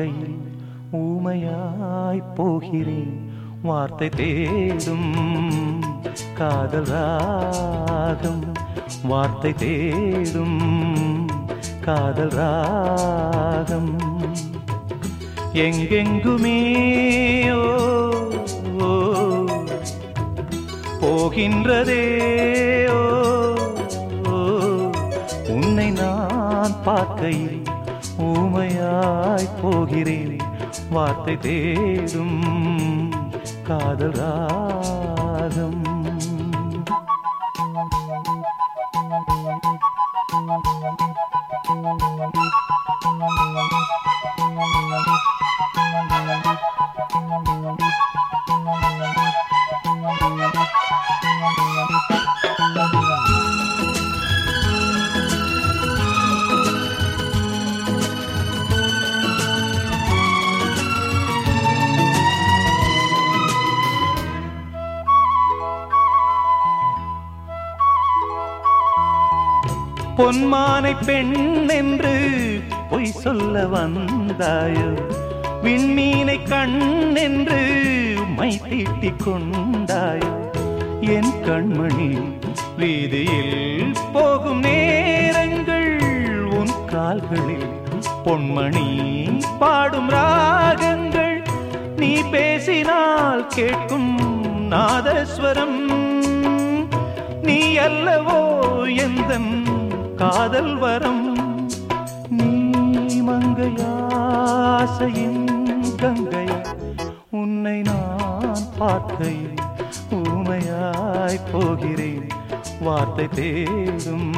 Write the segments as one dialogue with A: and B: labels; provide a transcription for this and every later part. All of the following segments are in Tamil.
A: வாழ்க்கையில் ஊமையாய் போகிறேன். வார்த்தை தேடும் காதல் ராகம். வார்த்தை தேடும் காதல் ராகம். எங்கெங்குமே ஓ, ஓ, போகின்றதே ஓ, உன்னை நான் பார்க்கையில் ஊமையாய் போகிறேன். வார்த்தை தேடும் காதல் ராகம். பொன்மானை பெண் என்று பொய் சொல்ல வந்தாயோ? விண்மீனை கண் என்று மை தீட்டிக் கொண்டாயோ? என் கண்மணி வீதியில் போகும் நேரங்கள் உன் கால்களில் பொன்மணி பாடும் ராகங்கள். நீ பேசினால் கேட்கும் நாதஸ்வரம். நீ அல்லவோ எந்தன் காதல் வரம். நீ மங்கையாசையின் கங்கை. உன்னை நான் பார்க்கையில் ஊமையாய் போகிறேன். வார்த்தை தேடும்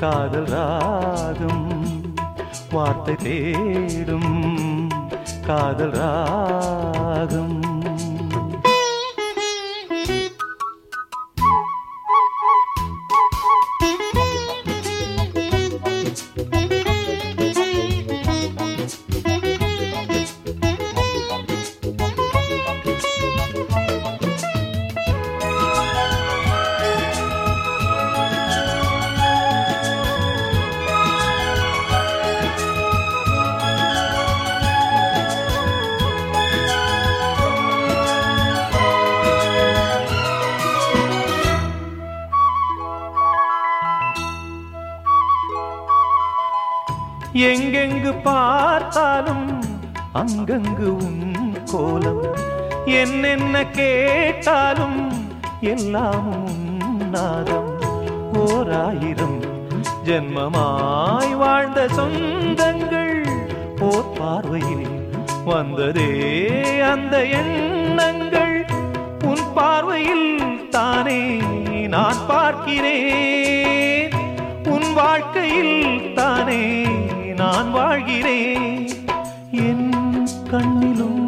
A: காதல் ராகம் வார்த்தை தேடும் காதல் ராகம் எங்கெங்கு பார்த்தாலும் அங்கங்கு உன் கோலம். என்னென்ன கேட்டாலும் எல்லாம் நாதம். ஓராயிரம் ஜென்மமாய் வாழ்ந்த சொந்தங்கள் போர் பார்வையில் வந்ததே அந்த எண்ணங்கள். உன் பார்வையில் தானே நான் பார்க்கிறேன். வாழ்கிறேன் என் கண்ணிலும்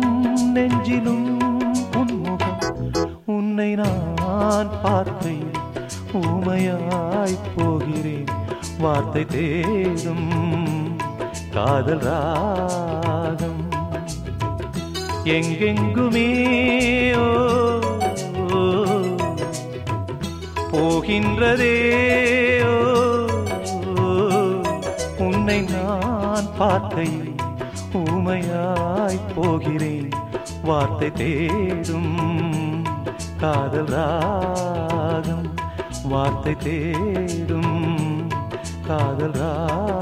A: நெஞ்சிலும் உன்முகம் உன்னை நான் பார்க்கையில் ஊமையாய் போகிறேன். வார்த்தை தேடும் காதல் ராகம். எங்கெங்குமே போகின்றதே உன்னை நான் நான் பார்த்தை ஊமையாய் போகிறேன். வார்த்தை தேடும் காதல் ராகம். வார்த்தை தேடும் காதல் ராகம்.